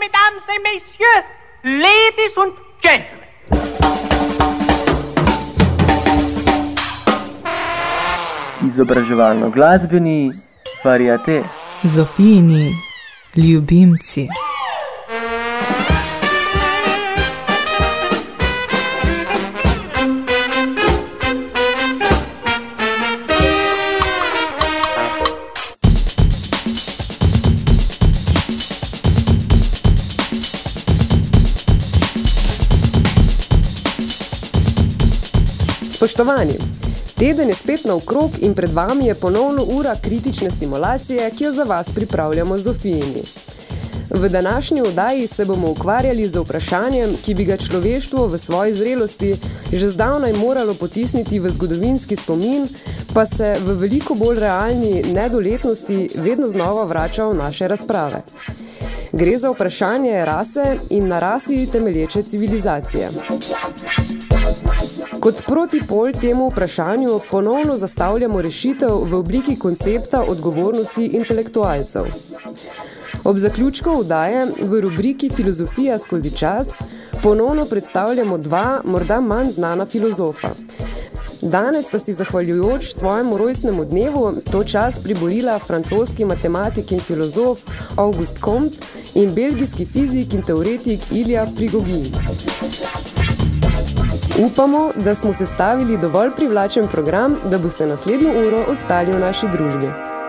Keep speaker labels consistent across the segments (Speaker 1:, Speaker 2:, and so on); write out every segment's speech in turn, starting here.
Speaker 1: mesdames et messieurs, ladies and gentlemen.
Speaker 2: Izobraževalno-glasbeni variate.
Speaker 3: Zofijini ljubimci.
Speaker 4: Spoštovani, teden je spet na okrog in pred vami je ponovno ura kritične stimulacije, ki jo za vas pripravljamo z Zofijini. V današnji oddaji se bomo ukvarjali z vprašanjem, ki bi ga človeštvo v svoji zrelosti že zdavnaj moralo potisniti v zgodovinski spomin, pa se v veliko bolj realni nedoletnosti vedno znova vrača v naše razprave. Gre za vprašanje rase in na rasi temelječe civilizacije. Kot protipol temu vprašanju ponovno zastavljamo rešitev v obliki koncepta odgovornosti intelektualcev. Ob zaključku vdaje v rubriki Filozofija skozi čas ponovno predstavljamo dva, morda manj znana filozofa. Danes sta si zahvaljujoč svojemu rojstnemu dnevu to čas priborila francoski matematik in filozof August Comte in belgijski fizik in teoretik Ilja Prigogin. Upamo, da smo sestavili dovolj privlačen program, da boste naslednjo uro ostali v naši družbi.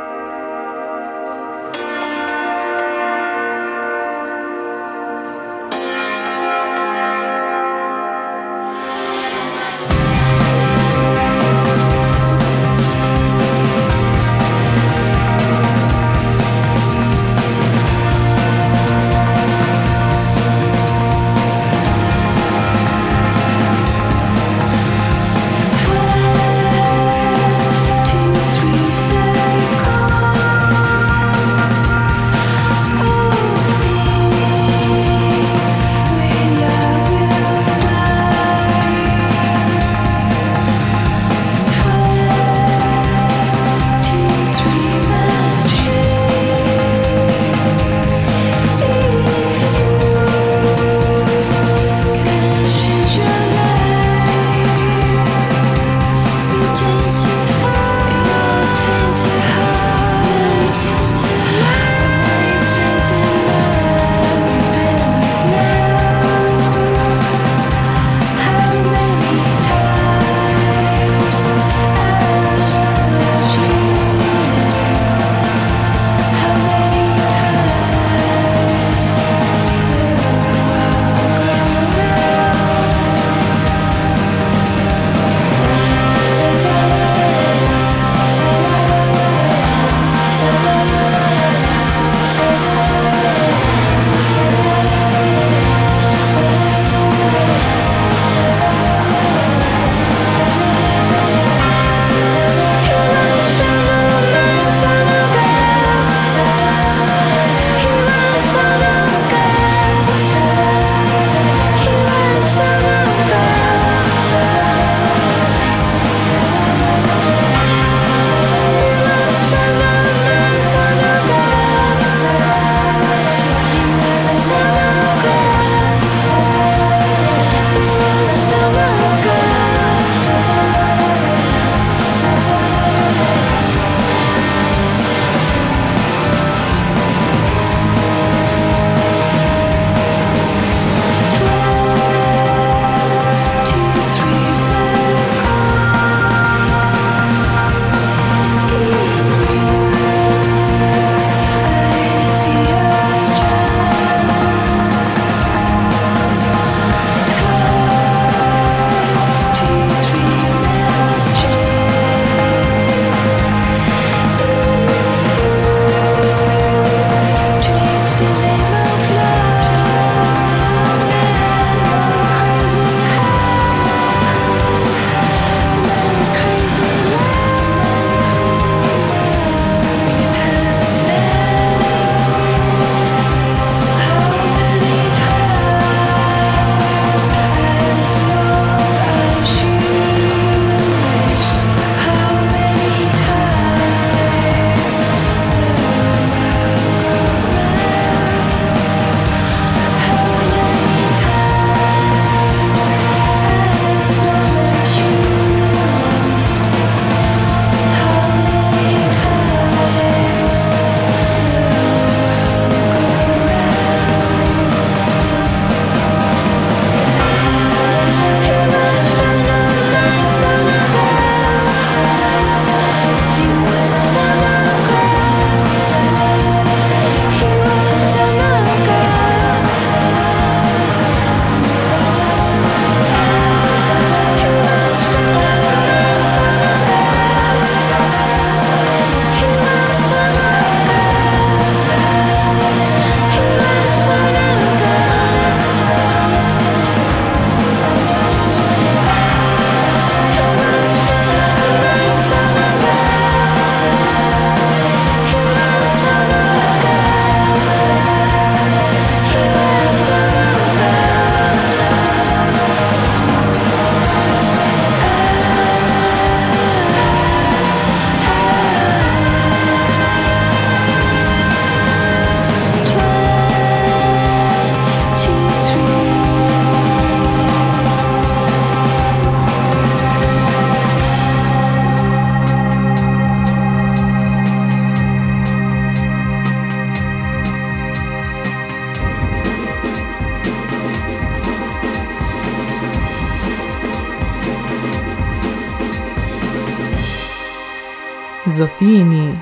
Speaker 3: Zofijini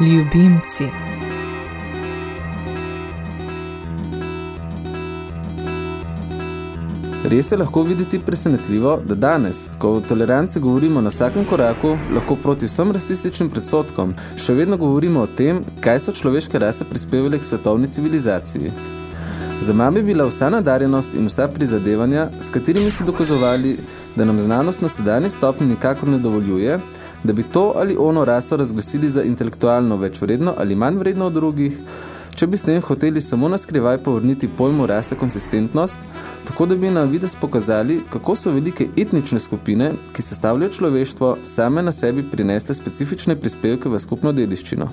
Speaker 3: ljubimci.
Speaker 5: Res je lahko videti presenetljivo, da danes, ko o toleranci govorimo na vsakem koraku, lahko proti vsem rasističnim predsodkom, še vedno govorimo o tem, kaj so človeške rase prispevali k svetovni civilizaciji. Za mami bila vsa nadarjenost in vsa prizadevanja, s katerimi so dokazovali, da nam znanost na sedanji stopni nikakor ne dovoljuje, da bi to ali ono raso razglasili za intelektualno več vredno ali manj vredno od drugih, če bi s tem hoteli samo na skrivaj povrniti pojmu rase konsistentnost, tako da bi na vides pokazali, kako so velike etnične skupine, ki sestavljajo človeštvo, same na sebi prinesle specifične prispevke v skupno dediščino.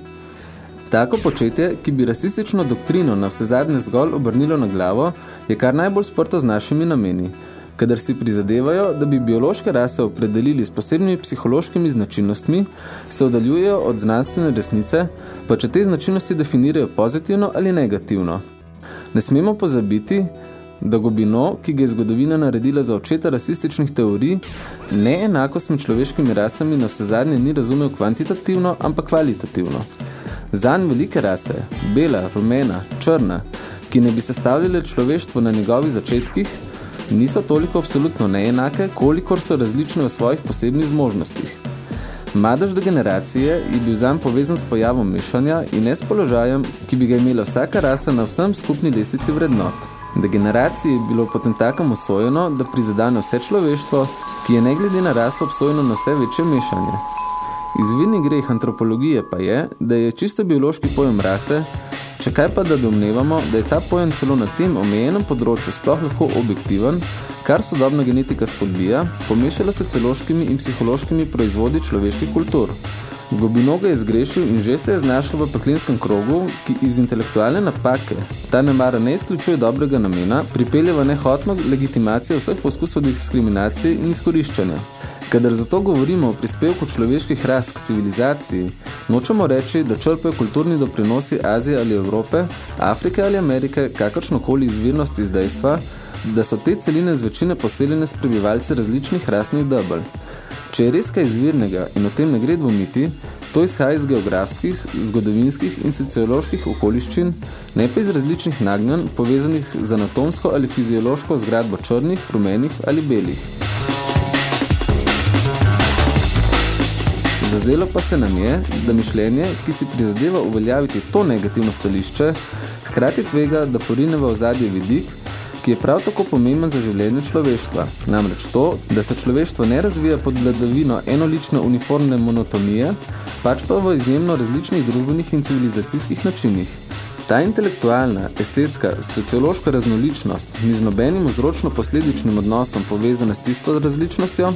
Speaker 5: Tako početje, ki bi rasistično doktrino na vse zadnje zgolj obrnilo na glavo, je kar najbolj sporto z našimi nameni, kadar si prizadevajo, da bi biološke rase opredelili s posebnimi psihološkimi značilnostmi, se oddaljujejo od znanstvene resnice, pa če te značilnosti definirajo pozitivno ali negativno. Ne smemo pozabiti, da Gobino, ki ga je zgodovina naredila za očeta rasističnih teorij, ne enako s človeškimi rasami na vse zadnje ni razumel kvantitativno, ampak kvalitativno. Zanj velike rase, bela, rumena, črna, ki ne bi sestavljale človeštvo na njegovih začetkih, niso toliko absolutno neenake, kolikor so različne v svojih posebnih zmožnostih. Madež degeneracije je bil zanj povezan s pojavom mešanja in ne s položajem, ki bi ga imela vsaka rasa na vsem skupni lestici vrednot. Degeneraciji je bilo potem takem usojeno, da prizadane vse človeštvo, ki je ne glede na raso obsojeno na vse večje mešanje. Izvirni greh antropologije pa je, da je čisto biološki pojem rase, če kaj pa da domnevamo, da je ta pojem celo na tem omejenem področju sploh lahko objektiven, kar sodobna genetika spodbija, pomešala se celoškimi in psihološkimi proizvodi človeških kultur. Gobinoga je zgrešil in že se je znašel v peklinskem krogu, ki iz intelektualne napake, ta nemara ne izključuje dobrega namena, pripeljeva nehotno legitimacijo vseh poskusov diskriminacije in izkoriščanja. Kadar zato govorimo o prispevku človeških ras k civilizaciji, nočemo reči, da črpajo kulturni doprinosi Azije ali Evrope, Afrike ali Amerike, kakršnokoli izvirnost iz dejstva, da so te celine z večine poseljene s prebivalci različnih rasnih debel. Če je res kaj izvirnega in o tem ne gre dvomiti, to izhaja iz geografskih, zgodovinskih in socioloških okoliščin, ne pa iz različnih nagnjen, povezanih z anatomsko ali fiziološko zgradbo črnih, rumenih ali belih. Zazdelo pa se nam je, da mišljenje, ki si prizadeva uveljaviti to negativno stališče, hkrati tvega, da porine v ozadje vidik, ki je prav tako pomemben za življenje človeštva. Namreč to, da se človeštvo ne razvija pod vladavino enolične uniformne monotonije, pač pa v izjemno različnih družbenih in civilizacijskih načinih. Ta intelektualna, estetska, sociološka raznoličnost ni z nobenim vzročno-posledičnim odnosom povezana s tisto različnostjo,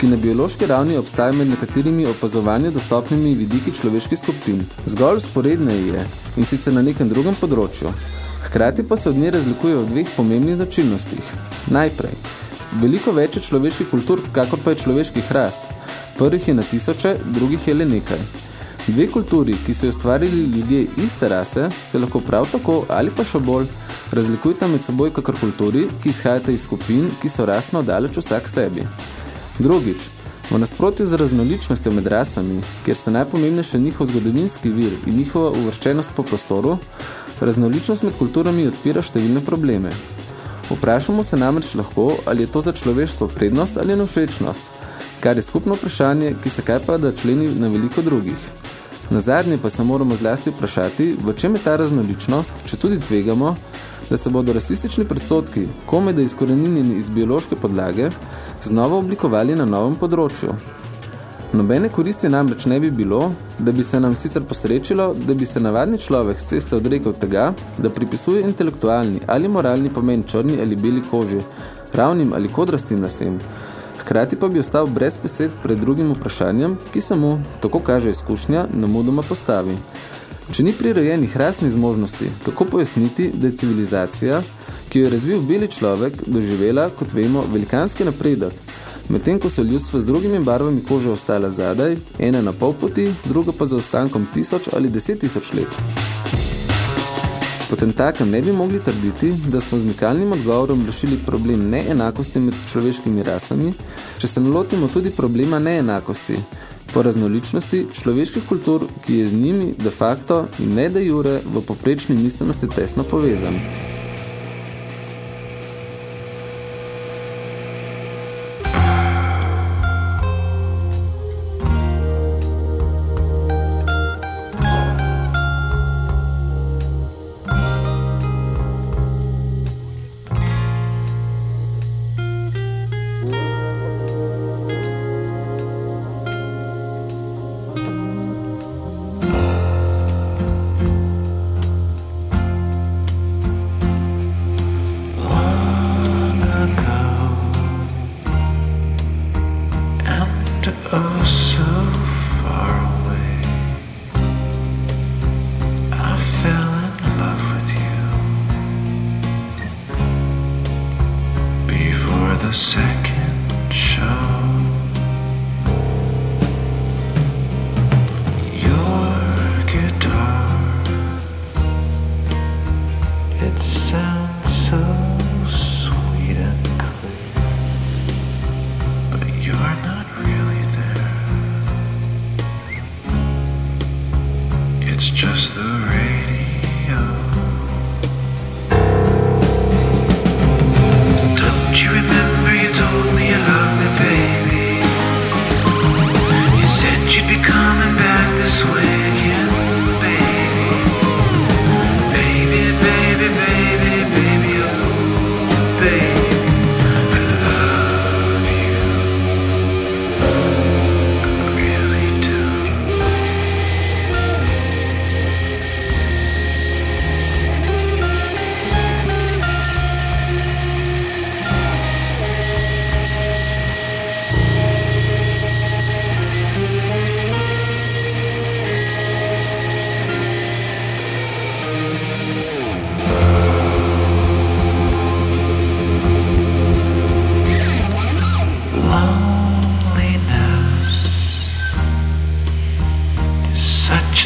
Speaker 5: ki na biološki ravni obstaja med nekaterimi opazovanju dostopnimi vidiki človeških skupin. Zgolj sporedne je in sicer na nekem drugem področju. Hkrati pa se od nje razlikuje v dveh pomembnih značilnostih. Najprej, veliko več človeških kultur, kakor pa je človeških ras. Prvih je na tisoče, drugih je le nekaj. Dve kulturi, ki so ustvarili ljudje iste rase, se lahko prav tako ali pa še bolj razlikujeta med seboj kakor kulturi, ki izhajata iz skupin, ki so rasno daleč vsak sebi. Drugič, v nasprotju z raznoličnostjo med rasami, kjer se najpomembnejše njihov zgodovinski vir in njihova uvrščenost po prostoru, raznoličnost med kulturami odpira številne probleme. Vprašamo se namreč lahko, ali je to za človeštvo prednost ali nevšečnost, kar je skupno vprašanje, ki se kaj pa da členi na veliko drugih. Na zadnje pa se moramo zlasti vprašati, v čem je ta raznoličnost, če tudi tvegamo, da se bodo rasistični predsotki, kome da izkoreninjeni iz biološke podlage, znova oblikovali na novem področju. Nobene koristi namreč ne bi bilo, da bi se nam sicer posrečilo, da bi se navadni človek s ceste odrekel tega, da pripisuje intelektualni ali moralni pomen črni ali beli koži, ravnim ali kodrastim lasem, Hkrati pa bi ostal brez besed pred drugim vprašanjem, ki se mu, tako kaže izkušnja, namudoma postavi. Če ni prirojenih rasnih zmožnosti, kako pojasniti, da je civilizacija, ki jo je razvil beli človek, doživela, kot vemo, velikanski napredek, medtem ko so ljudstva z drugimi barvami kože ostala zadaj, ena na pol poti, druga pa za ostankom tisoč ali deset tisoč let. Potem takem ne bi mogli trditi, da smo z mikalnim odgovorom rešili problem neenakosti med človeškimi rasami, če se nalotimo tudi problema neenakosti,
Speaker 6: po raznoličnosti človeških kultur, ki je z njimi de facto in ne de jure v poprečni miselnosti tesno povezan.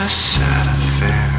Speaker 6: a sad affair.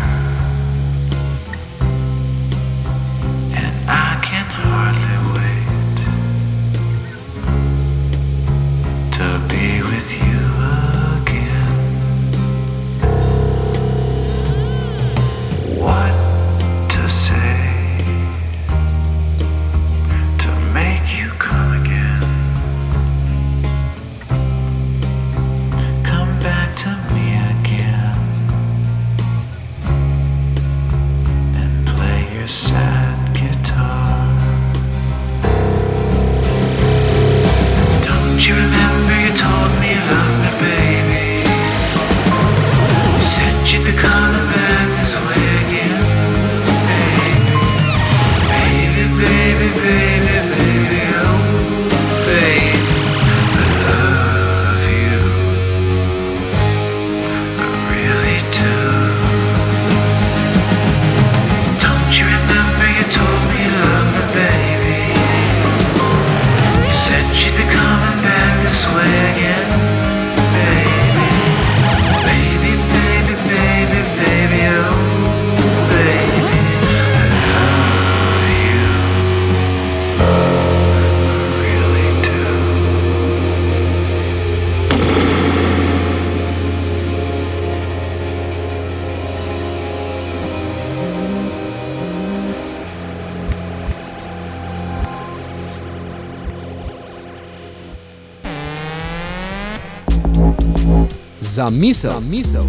Speaker 7: Za misel. Za misel.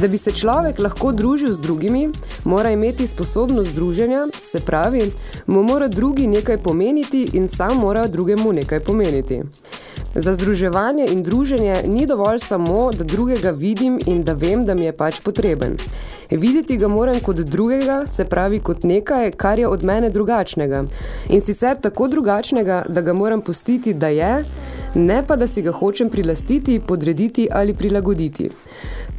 Speaker 4: Da bi se človek lahko družil z drugimi, mora imeti sposobnost druženja, se pravi, mu mora drugi nekaj pomeniti in sam mora drugemu nekaj pomeniti. Za združevanje in druženje ni dovolj samo, da drugega vidim in da vem, da mi je pač potreben. Videti ga moram kot drugega, se pravi kot nekaj, kar je od mene drugačnega. In sicer tako drugačnega, da ga moram pustiti, da je, ne pa da si ga hočem prilastiti, podrediti ali prilagoditi.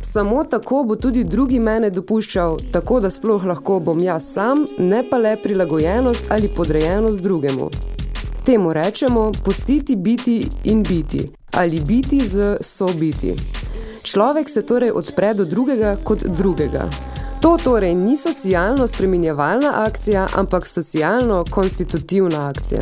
Speaker 4: Samo tako bo tudi drugi mene dopuščal, tako da sploh lahko bom jaz sam, ne pa le prilagojenost ali podrejenost drugemu. Temu rečemo pustiti biti in biti ali biti z sobiti. Človek se torej odpre do drugega kot drugega. To torej ni socialno spreminjevalna akcija, ampak socialno konstitutivna akcija.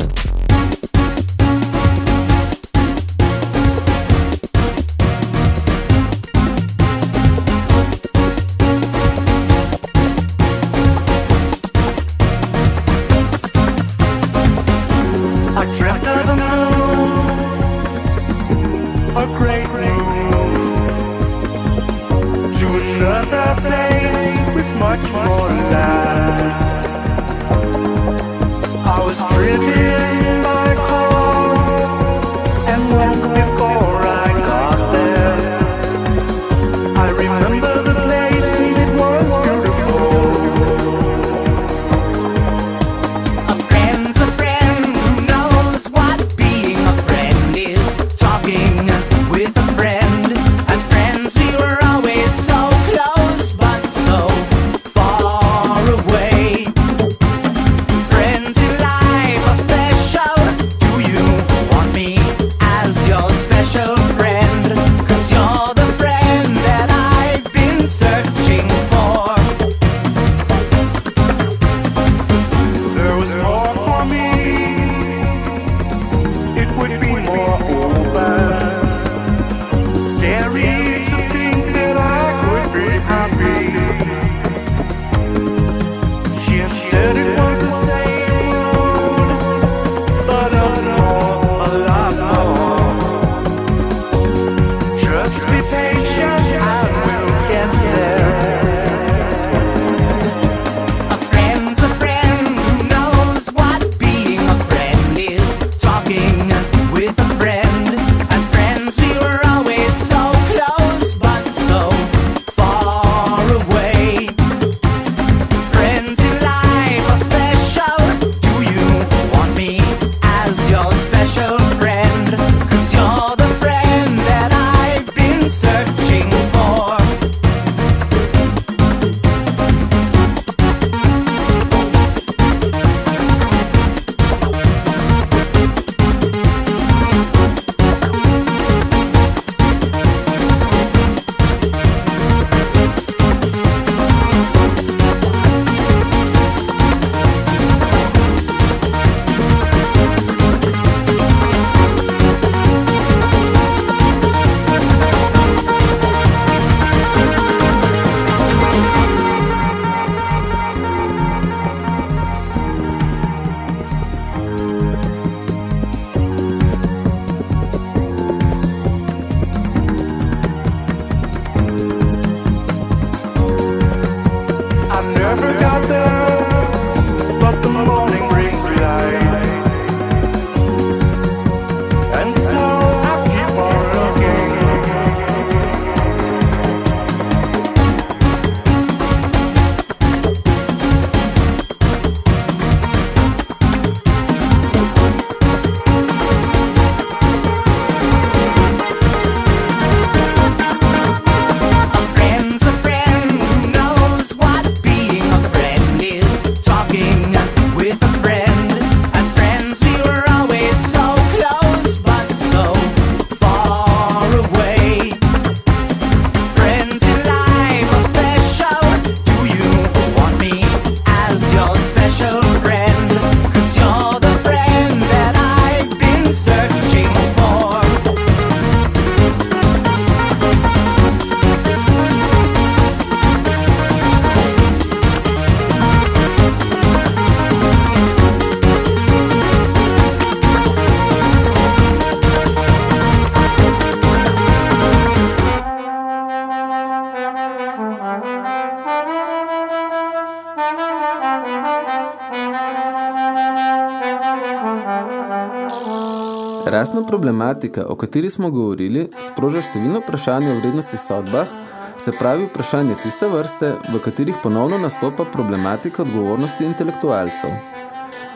Speaker 5: Rasna problematika, o kateri smo govorili, sproža številno vprašanje o vrednosti sodbah, se pravi vprašanje tiste vrste, v katerih ponovno nastopa problematika odgovornosti intelektualcev.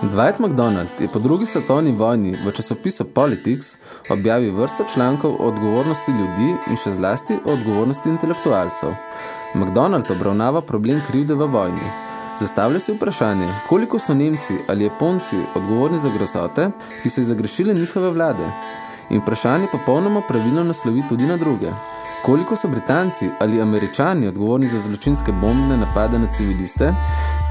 Speaker 5: Dwight McDonald je po drugi svetovni vojni v časopisu Politics objavil vrsto člankov o odgovornosti ljudi in še zlasti o odgovornosti intelektualcev. McDonald obravnava problem krivde v vojni. Zastavlja se vprašanje, koliko so Nemci ali Japonci odgovorni za grozote, ki so jih zagrešile njihove vlade. In vprašanje popolnoma pravilno naslovi tudi na druge. Koliko so Britanci ali Američani odgovorni za zločinske bombne napade na civiliste,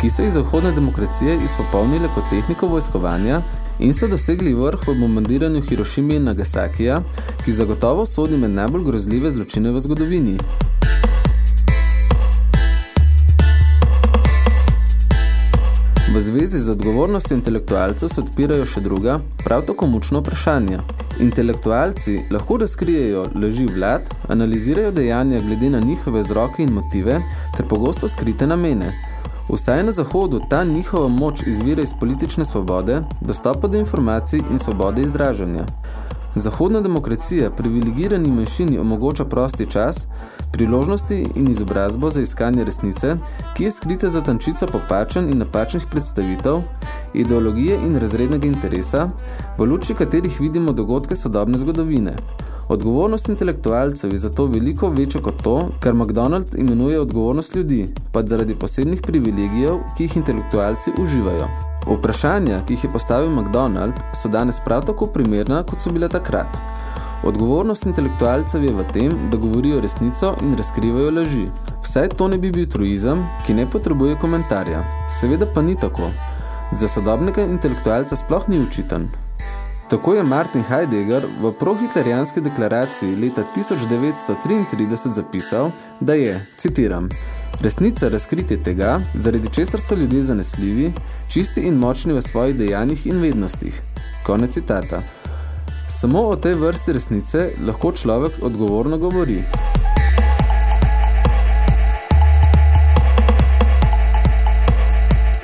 Speaker 5: ki so jih zahodne demokracije izpopolnile kot tehniko vojskovanja in so dosegli vrh v bombardiranju Hirošimi in Nagasakija, ki zagotovo sodi med najbolj grozljive zločine v zgodovini. V zvezi z odgovornostjo intelektualcev se odpirajo še druga, prav tako mučno vprašanja. Intelektualci lahko razkrijejo leži vlad, analizirajo dejanja glede na njihove vzroke in motive ter pogosto skrite namene. Vsaj na Zahodu ta njihova moč izvira iz politične svobode, dostopa do informacij in svobode izražanja. Zahodna demokracija privilegirani manjšini omogoča prosti čas, priložnosti in izobrazbo za iskanje resnice, ki je skrita za tančico popačen in napačnih predstavitev, ideologije in razrednega interesa, v luči katerih vidimo dogodke sodobne zgodovine. Odgovornost intelektualcev je zato veliko večja kot to, kar McDonald imenuje odgovornost ljudi, pa zaradi posebnih privilegijev, ki jih intelektualci uživajo. Vprašanja, ki jih je postavil McDonald, so danes prav tako primerna, kot so bile takrat. Odgovornost intelektualcev je v tem, da govorijo resnico in razkrivajo laži. Vsaj to ne bi bil truizem, ki ne potrebuje komentarja. Seveda pa ni tako. Za sodobnega intelektualca sploh ni učiten. Tako je Martin Heidegger v prohitlerijanski deklaraciji leta 1933 zapisal, da je, citiram, resnica razkritje tega, zaradi česar so ljudje zanesljivi, čisti in močni v svojih dejanjih in vednostih. Konec citata. Samo o tej vrsti resnice lahko človek odgovorno govori.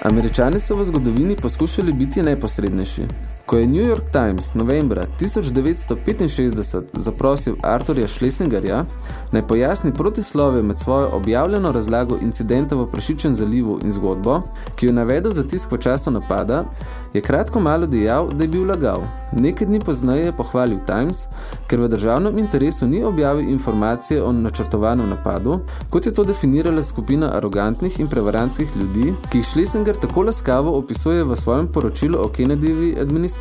Speaker 5: Američani so v zgodovini poskušali biti najposrednejši. Ko je New York Times novembra 1965 zaprosil Arturja Schlesingerja, naj pojasni protislove med svojo objavljeno razlago incidenta v Prašičen zalivu in zgodbo, ki jo navedel za tisk v času napada, je kratko malo dejal, da je bil lagal. Nekaj dni pozneje je pohvalil Times, ker v državnem interesu ni objavil informacije o načrtovanem napadu, kot je to definirala skupina arogantnih in prevarantskih ljudi, ki jih Schlesinger tako laskavo opisuje v svojem poročilu o Kennedyjevi administraciji.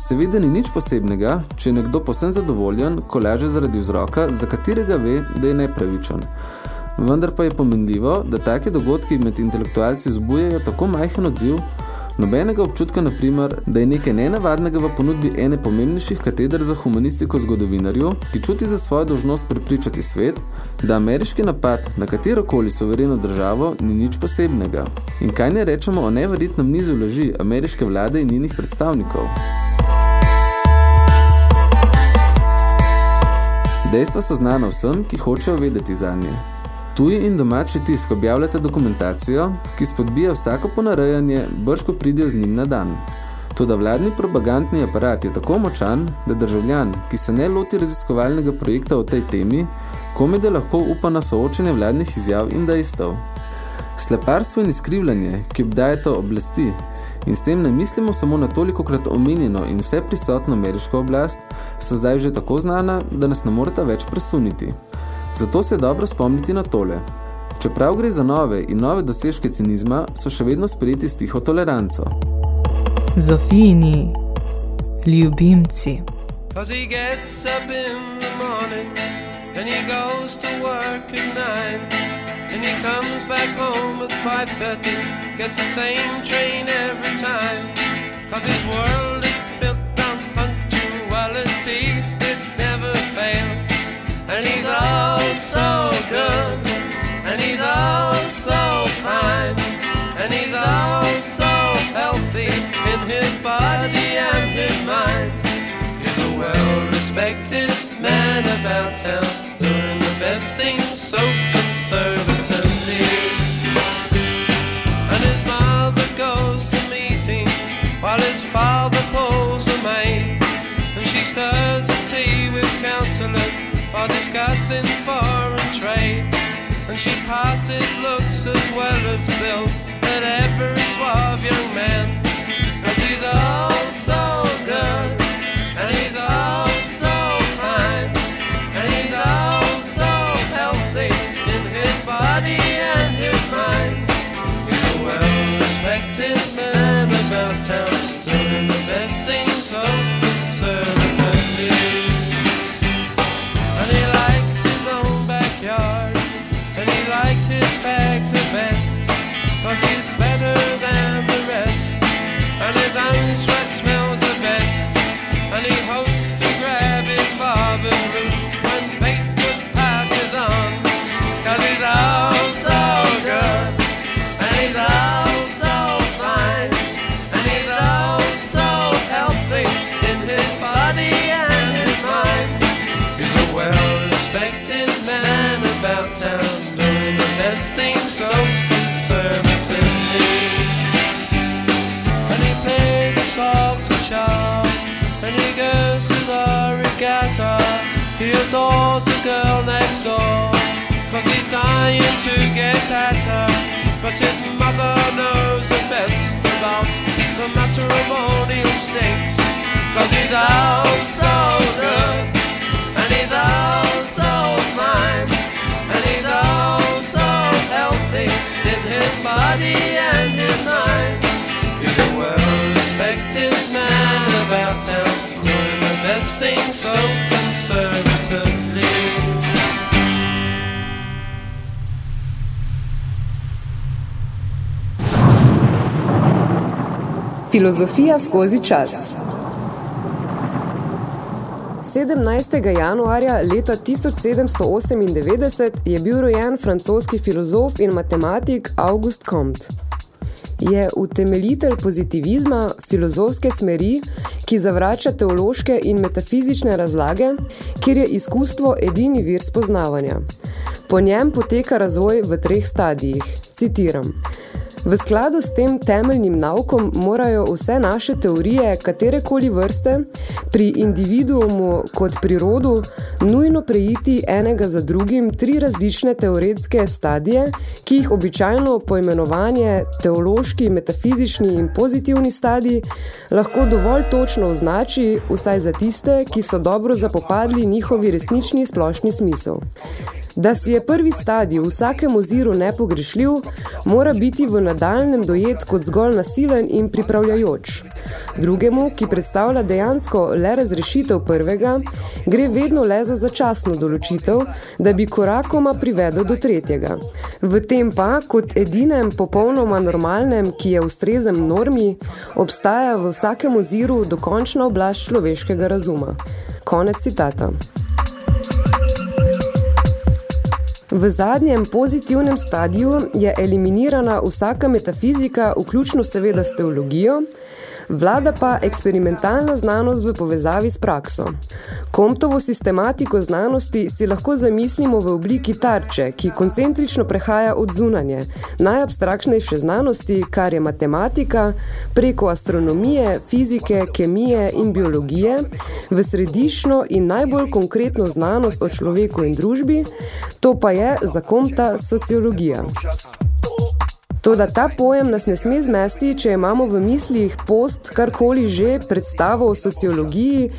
Speaker 5: Seveda ni nič posebnega, če je nekdo posem zadovoljen, ko laže zaradi vzroka, za katerega ve, da je nepravičen. Vendar pa je pomenljivo, da take dogodki med intelektualci zbujajo tako majhen odziv, Nobenega občutka, na primer, da je nekaj nenavadnega v ponudbi ene pomembnejših kateder za humanistiko zgodovinarju, ki čuti za svojo dožnost prepričati svet, da ameriški napad na katerokoli sovereno državo ni nič posebnega. In kaj ne rečemo o neverjetnem nizu laži ameriške vlade in njenih predstavnikov? Dejstva so znana vsem, ki hočejo vedeti za nje. Tuji in domači tisk objavljate dokumentacijo, ki spodbija vsako ponarejanje, brško pridejo z njim na dan. Toda vladni propagandni aparat je tako močan, da državljan, ki se ne loti raziskovalnega projekta o tej temi, kome da lahko upa na soočenje vladnih izjav in dejstev. Sleparstvo in izkrivljanje, ki obdajata oblasti, in s tem ne mislimo samo na toliko krat omenjeno in vse prisotno ameriško oblast, so zdaj že tako znana, da nas ne morata več presuniti. Zato se je dobro spomniti na tole. Čeprav gre za nove in nove dosežke cinizma, so še vedno sprejeti s tiho toleranco.
Speaker 3: Zofijini, ljubimci.
Speaker 8: Cause he gets up in the morning and he goes to work at nine and he comes back home at 5.30 gets the same train every time cause his world is built on punctuality and he's all so good. And he's all so fine. And he's all so healthy in his body and his mind. He's a well-respected man about town, doing the best things so conservatively. While discussing foreign trade. And she passes looks as well as bills at every suave young man. Cause he's all door's the girl next door. Cause he's dying to get at her. But his mother knows the best about the matrimonial snakes. Cause he's out so good. And he's out so fine. And he's out so healthy in his body and his mind. He's a well-respected man about town, best thing so conservatively.
Speaker 4: Filozofija skozi čas 17. januarja leta 1798 je bil rojen francoski filozof in matematik Auguste Comte. Je utemeljitelj pozitivizma, filozofske smeri, ki zavrača teološke in metafizične razlage, kjer je izkustvo edini vir spoznavanja. Po njem poteka razvoj v treh stadijih. Citiram. V skladu s tem temeljnim naukom morajo vse naše teorije katerekoli vrste pri individuumu kot pri rodu nujno preiti enega za drugim tri različne teoretske stadije, ki jih običajno poimenovanje teološki, metafizični in pozitivni stadij lahko dovolj točno označi vsaj za tiste, ki so dobro zapopadli njihovi resnični splošni smisel. Da si je prvi stadij v vsakem oziru nepogrešljiv, mora biti v nadaljnem dojet kot zgolj nasilen in pripravljajoč. Drugemu, ki predstavlja dejansko le razrešitev prvega, gre vedno le za začasno določitev, da bi korakoma privedel do tretjega. V tem pa, kot edinem popolnoma normalnem, ki je ustrezem normi, obstaja v vsakem oziru dokončna oblast človeškega razuma. Konec citata. V zadnjem pozitivnem stadiju je eliminirana vsaka metafizika, vključno seveda s teologijo, vlada pa eksperimentalna znanost v povezavi s prakso. Komptovo sistematiko znanosti si lahko zamislimo v obliki tarče, ki koncentrično prehaja od zunanje, najabstraktnejše znanosti, kar je matematika, preko astronomije, fizike, kemije in biologije, v središčno in najbolj konkretno znanost o človeku in družbi, to pa je za Kompta sociologija. Toda ta pojem nas ne sme zmesti, če imamo v mislih post karkoli že predstavo o sociologiji,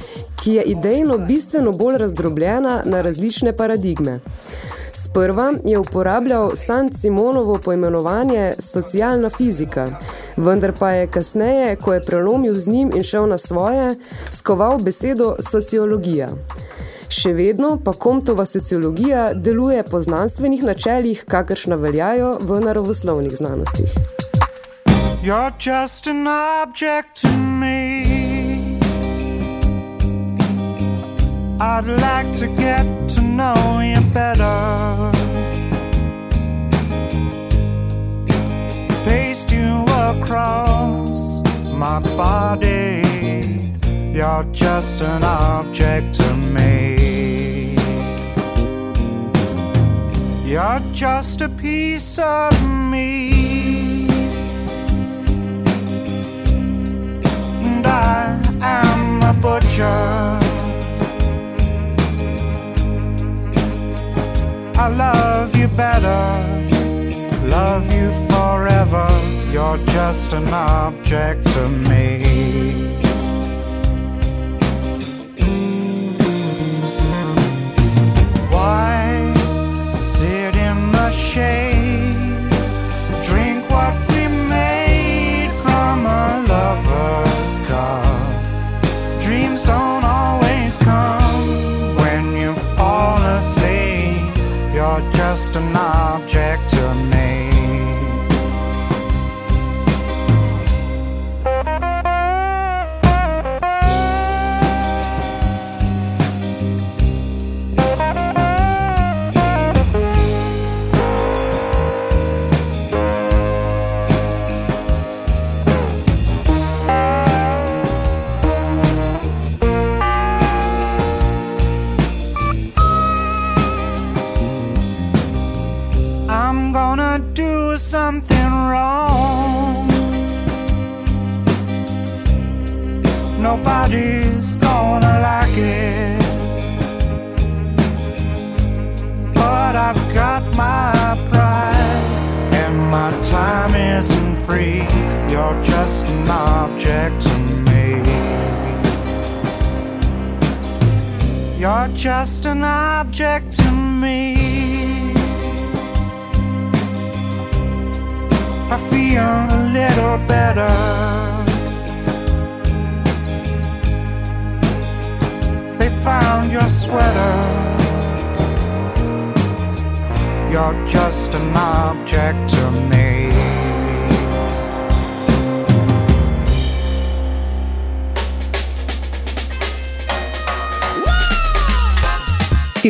Speaker 4: ki je idejno bistveno bolj razdrobljena na različne paradigme. Sprva je uporabljal San Simonovo poimenovanje socialna fizika, vendar pa je kasneje, ko je prelomil z njim in šel na svoje, skoval besedo sociologija. Še vedno pa Comtova sociologija deluje po znanstvenih načelih, kakršna veljajo v naravoslovnih znanostih.
Speaker 9: You're just an object to me. I'd like to get to know you better. Paste you across my body. You're just an object to me. You're just a piece of me. And I am a butcher. I love you better, love you forever. You're just an object to me. In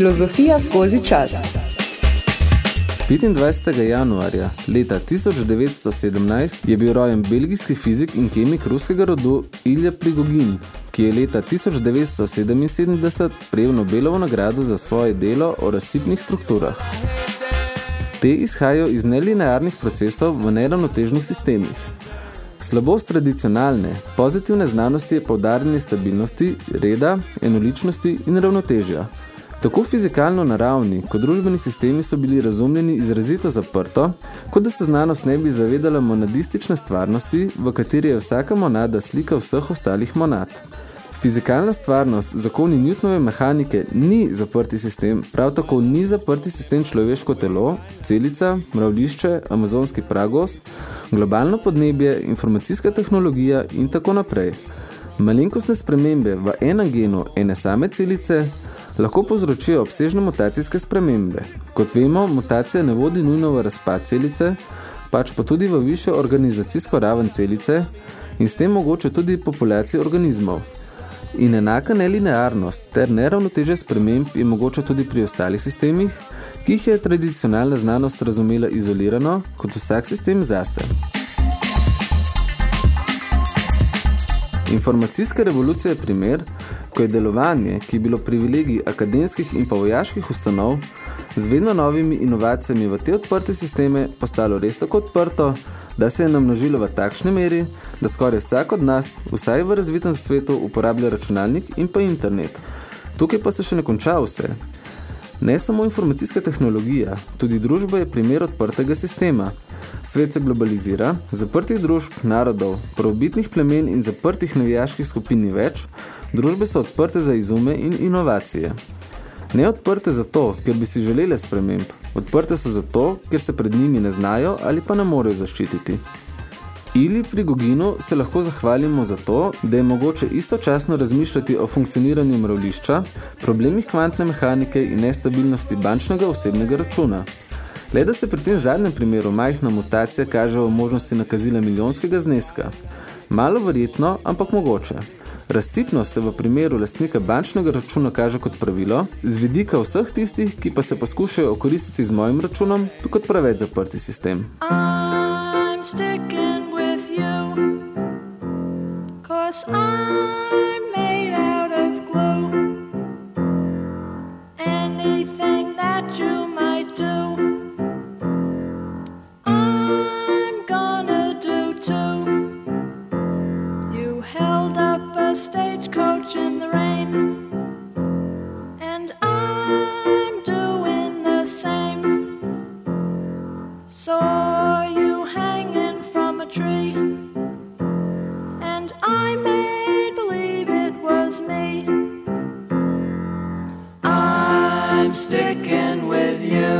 Speaker 4: Filozofija skozi čas.
Speaker 5: 25. januarja leta 1917 je bil rojen belgijski fizik in kemik ruskega rodu Ilja Prigogin, ki je leta 1977 prejel Nobelovo nagrado za svoje delo o razsipnih strukturah. Te izhajajo iz nelinearnih procesov v neravnotežnih sistemih. Slabost tradicionalne, pozitivne znanosti je poudarjanje stabilnosti, reda, enoličnosti in ravnotežja. Tako fizikalno naravni, kot družbeni sistemi so bili razumljeni izrazito zaprto, kot da se znanost ne bi zavedala monadistične stvarnosti, v kateri je vsaka monada slika vseh ostalih monad. Fizikalna stvarnost, zakoni Newtonove mehanike ni zaprti sistem, prav tako ni zaprti sistem človeško telo, celica, mravlišče, amazonski pragost, globalno podnebje, informacijska tehnologija in tako naprej. Malenkostne spremembe v enem genu ene same celice lahko povzročijo obsežne mutacijske spremembe. Kot vemo, mutacija ne vodi nujno v razpad celice, pač pa tudi v višjo organizacijsko raven celice in s tem mogoče tudi populacije organizmov. In enaka nelinearnost ter neravnoteže sprememb je mogoče tudi pri ostalih sistemih, ki jih je tradicionalna znanost razumela izolirano, kot vsak sistem zase. Informacijska revolucija je primer, ko je delovanje, ki je bilo privilegij akademskih in pa vojaških ustanov, z vedno novimi inovacijami v te odprte sisteme postalo res tako odprto, da se je namnožilo v takšni meri, da skoraj vsak od nas, vsaj v razvitem svetu, uporablja računalnik in pa internet. Tukaj pa se še ne konča vse. Ne samo informacijska tehnologija, tudi družba je primer odprtega sistema. Svet se globalizira, zaprtih družb, narodov, pravobitnih plemen in zaprtih navijaških skupin ni več, družbe so odprte za izume in inovacije. Ne odprte zato, ker bi si želele sprememb, odprte so zato, ker se pred njimi ne znajo ali pa ne morejo zaščititi. Ili pri Goginu se lahko zahvalimo za to, da je mogoče istočasno razmišljati o funkcioniranju mravlišča, problemih kvantne mehanike in nestabilnosti bančnega osebnega računa. Le da se pri tem zadnjem primeru majhna mutacija kaže v možnosti nakazila milijonskega zneska. Malo verjetno, ampak mogoče. Razsipnost se v primeru lastnika bančnega računa kaže kot pravilo, z vidika vseh tistih, ki pa se poskušajo okoristiti z mojim računom, kot preveč zaprti sistem.
Speaker 10: I'm sticking with you Cause I'm Saw you hanging from a tree, and I made believe it was me. I'm sticking with you,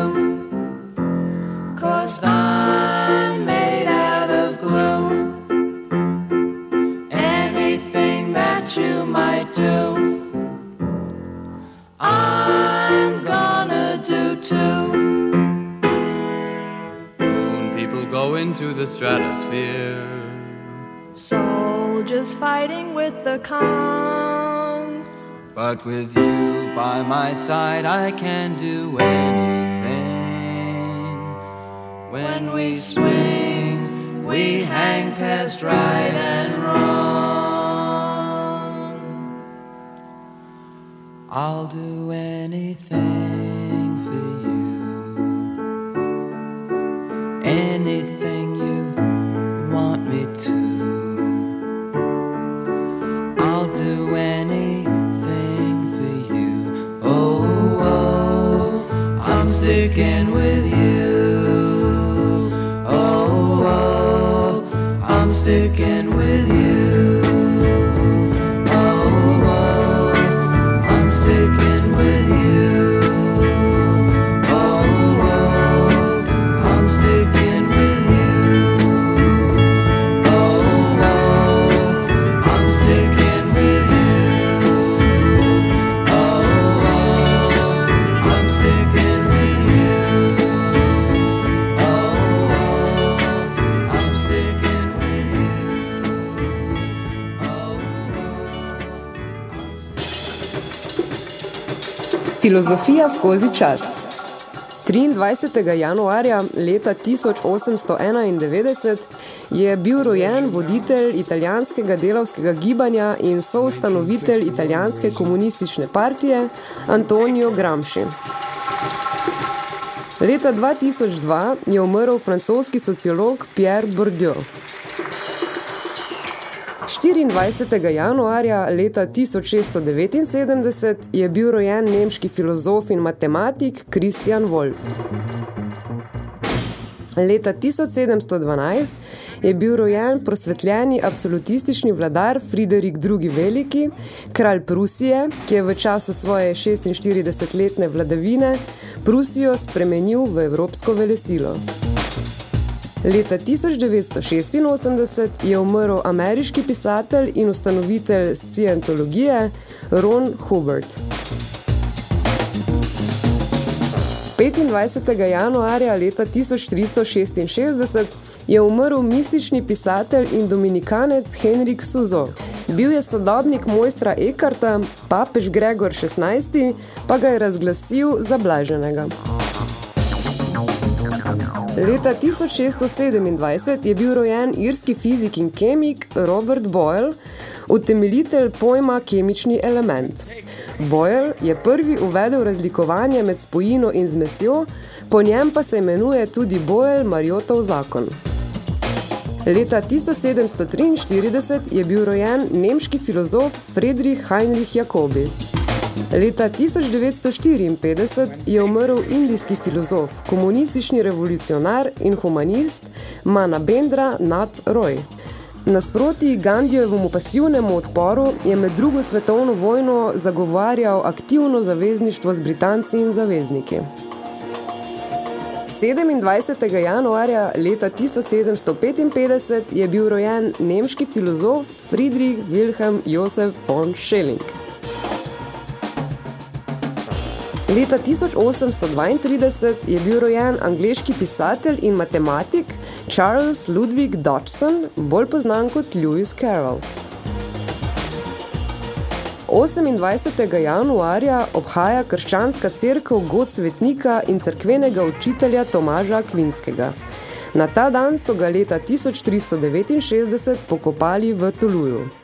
Speaker 10: cause I'm made out of glue. Anything that you might do, I'm gonna do too.
Speaker 11: Into the stratosphere.
Speaker 10: Soldiers fighting with the Kong.
Speaker 11: But with you by my side, I can do anything. When we swing, we hang past right and wrong. I'll do anything sticking
Speaker 4: Filozofija skozi čas. 23. januarja leta 1891 je bil rojen voditelj italijanskega delavskega gibanja in soustanovitelj italijanske komunistične partije Antonio Gramsci. Leta 2002 je umrl francoski sociolog Pierre Bourdieu. 24. januarja leta 1679 je bil rojen nemški filozof in matematik Christian Wolff. Leta 1712 je bil rojen prosvetljeni absolutistični vladar Friderik II. Veliki, kralj Prusije, ki je v času svoje 46-letne vladavine Prusijo spremenil v evropsko velesilo. Leta 1986 je umrl ameriški pisatelj in ustanovitelj scientologije Ron Hubbard. 25. januarja leta 1366 je umrl mistični pisatelj in dominikanec Henrik Suzo. Bil je sodobnik mojstra Ekarta, papež Gregor XVI pa ga je razglasil za blaženega. Leta 1627 je bil rojen irski fizik in kemik Robert Boyle, utemeljitelj pojma kemični element. Boyle je prvi uvedel razlikovanje med spojino in zmesjo, po njem pa se imenuje tudi Boyle-Mariotov zakon. Leta 1743 je bil rojen nemški filozof Friedrich Heinrich Jacobi. Leta 1954 je umrl indijski filozof, komunistični revolucionar in humanist Manabendra Nath Roy. Nasproti Gandijevemu pasivnemu odporu je med drugo svetovno vojno zagovarjal aktivno zavezništvo z Britanci in zavezniki. 27. januarja leta 1755 je bil rojen nemški filozof Friedrich Wilhelm Josef von Schelling. Leta 1832 je bil rojen angleški pisatelj in matematik Charles Ludwig Dodgson, bolj poznan kot Lewis Carroll. 28. januarja obhaja krščanska cerkev god svetnika in cerkvenega učitelja Tomaža Akvinskega. Na ta dan so ga leta 1369 pokopali v Tuluju.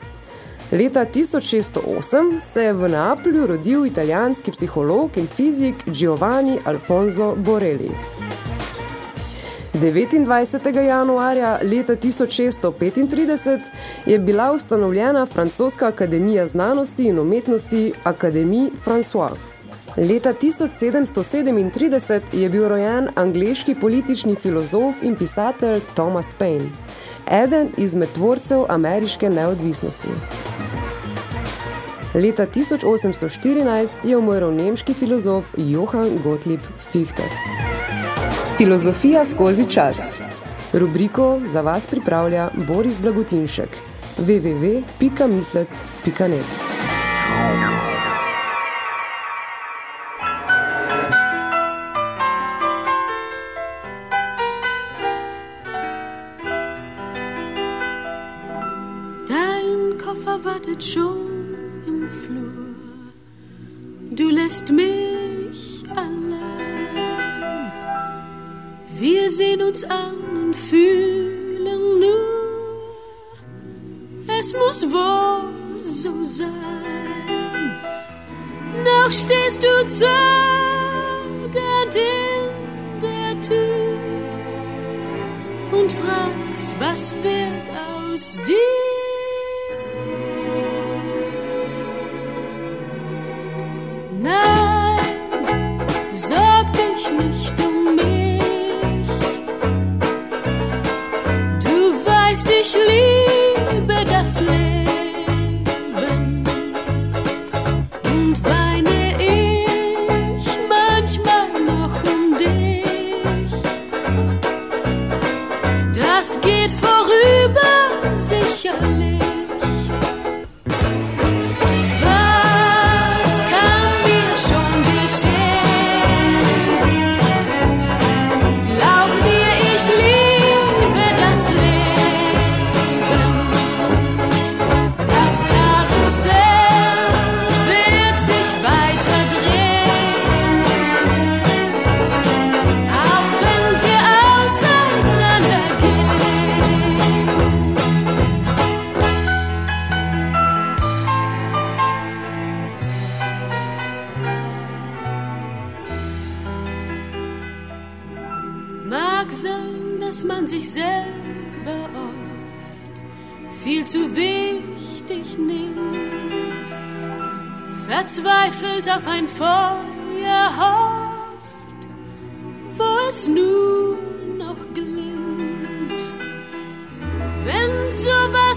Speaker 4: Leta 1608 se je v Neaplju rodil italijanski psiholog in fizik Giovanni Alfonso Borelli. 29. januarja leta 1635 je bila ustanovljena Francoska akademija znanosti in umetnosti Académie François. Leta 1737 je bil rojen angleški politični filozof in pisatelj Thomas Paine, eden izmed tvorcev ameriške neodvisnosti. Leta 1814 je umrl nemški filozof Johann Gottlieb Fichte. Filozofija skozi čas. Rubriko za vas pripravlja Boris Blagotinšek. www.mislec.net
Speaker 10: fühlen nur, es muss wohl so sein. Doch stehst du zögernd in der Tür und fragst, was wird aus dir?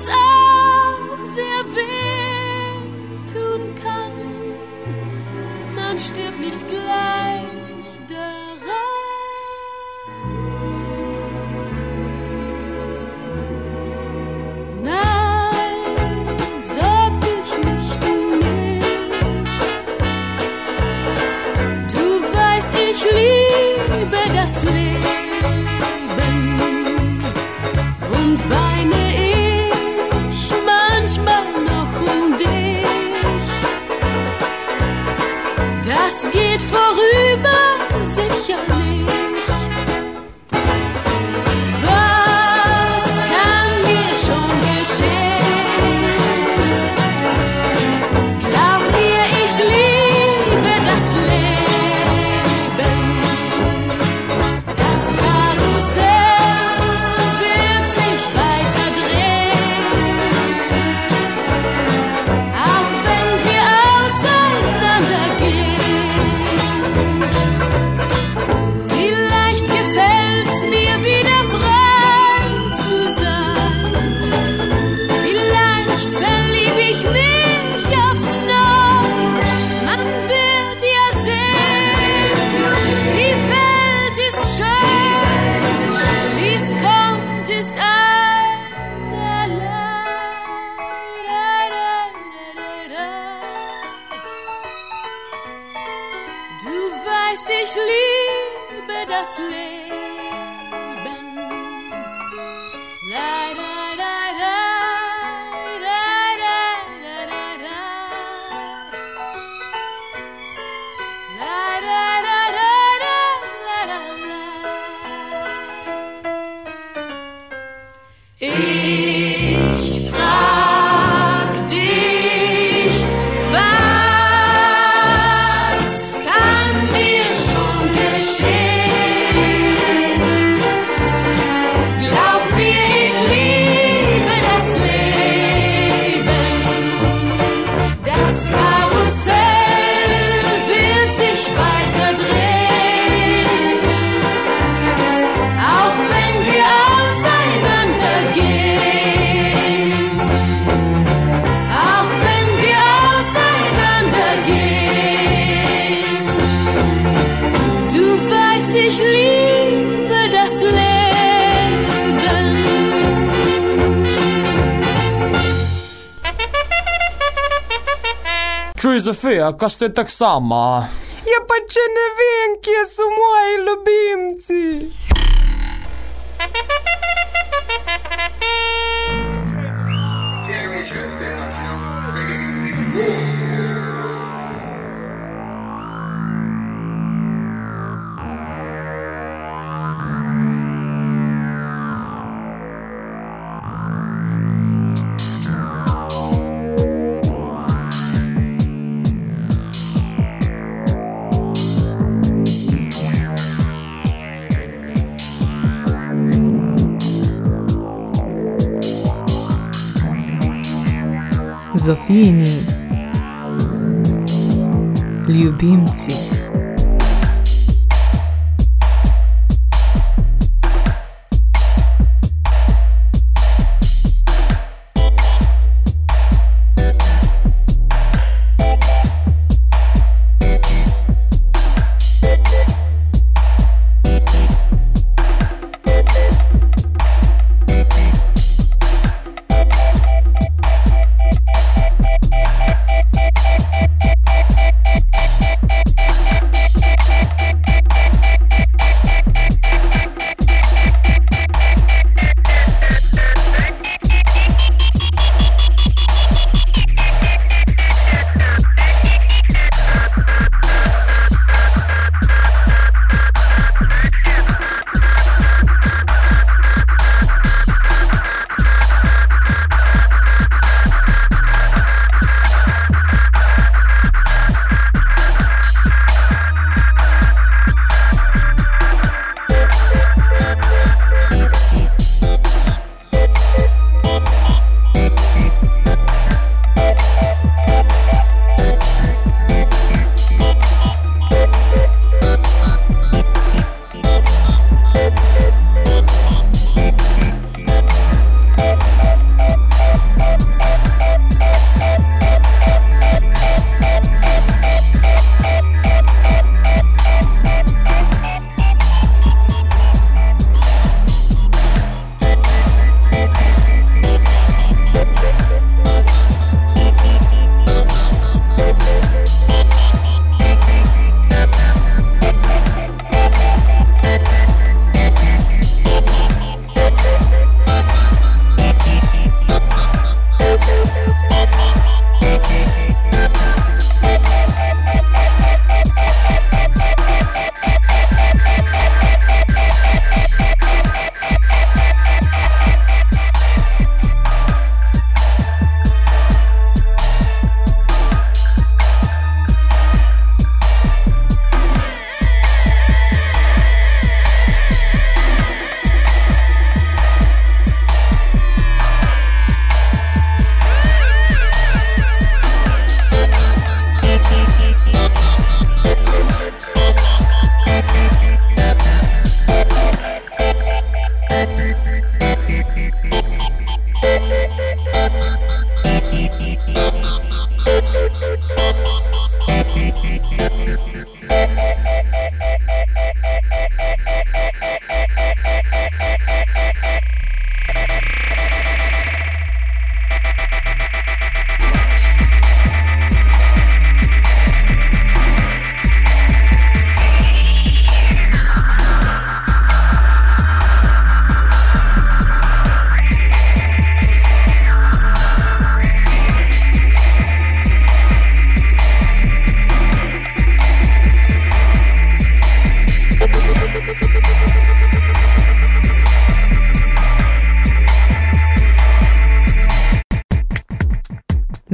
Speaker 10: was auch sehr weh tun kann. Man stirbt nicht gleich.
Speaker 12: filozofija, kaj ste tak sama?
Speaker 4: Ja, pa če ne vem, kje so moji ljubimci.
Speaker 3: Zofijini ljubimci.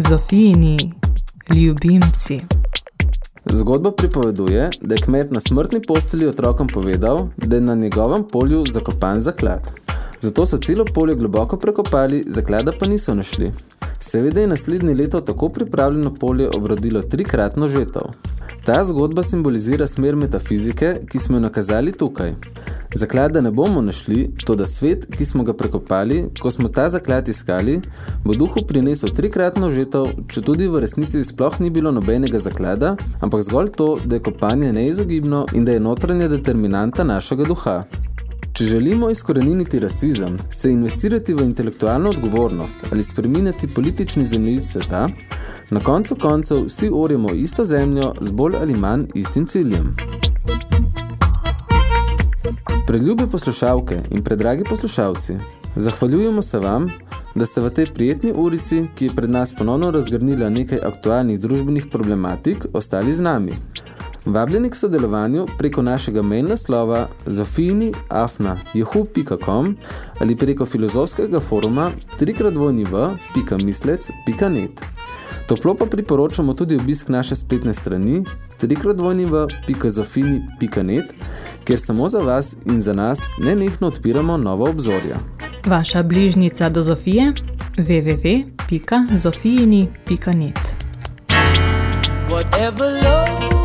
Speaker 3: Zofijini ljubimci.
Speaker 5: Zgodba pripoveduje, da je kmet na smrtni posteli otrokom povedal, da je na njegovem polju zakopan zaklad. Zato so celo polje globoko prekopali, zaklada pa niso našli. Seveda je naslednje leto tako pripravljeno polje obrodilo trikratno žetov. Ta zgodba simbolizira smer metafizike, ki smo jo nakazali tukaj. Zaklada ne bomo našli, to da svet, ki smo ga prekopali, ko smo ta zaklad iskali, bo duhu prinesel trikratno žetov, če tudi v resnici sploh ni bilo nobenega zaklada, ampak zgolj to, da je kopanje neizogibno in da je notranja determinanta našega duha. Če želimo izkoreniniti rasizem, se investirati v intelektualno odgovornost ali spreminjati politični zemljic sveta, na koncu koncev vsi orjemo isto zemljo z bolj ali manj istim ciljem. Predljube poslušalke in predragi poslušalci, zahvaljujemo se vam, da ste v tej prijetni urici, ki je pred nas ponovno razgrnila nekaj aktualnih družbenih problematik, ostali z nami. Vabljeni k sodelovanju preko našega mail naslova zofini.afna.juhu.com ali preko filozofskega foruma trikratvojniv.mislec.net. Toplo pa priporočamo tudi obisk naše spletne strani trikratvojniv.zofini.net, kjer samo za vas in za nas nenehno odpiramo nova obzorja.
Speaker 3: Vaša bližnica do Zofije www.zofijini.net
Speaker 13: Whatever Lola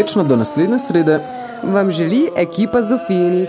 Speaker 5: Srečno do naslednje srede.
Speaker 4: Vam želi ekipa Zofijinih.